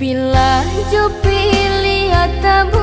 Bila pilih lihat pilih tabu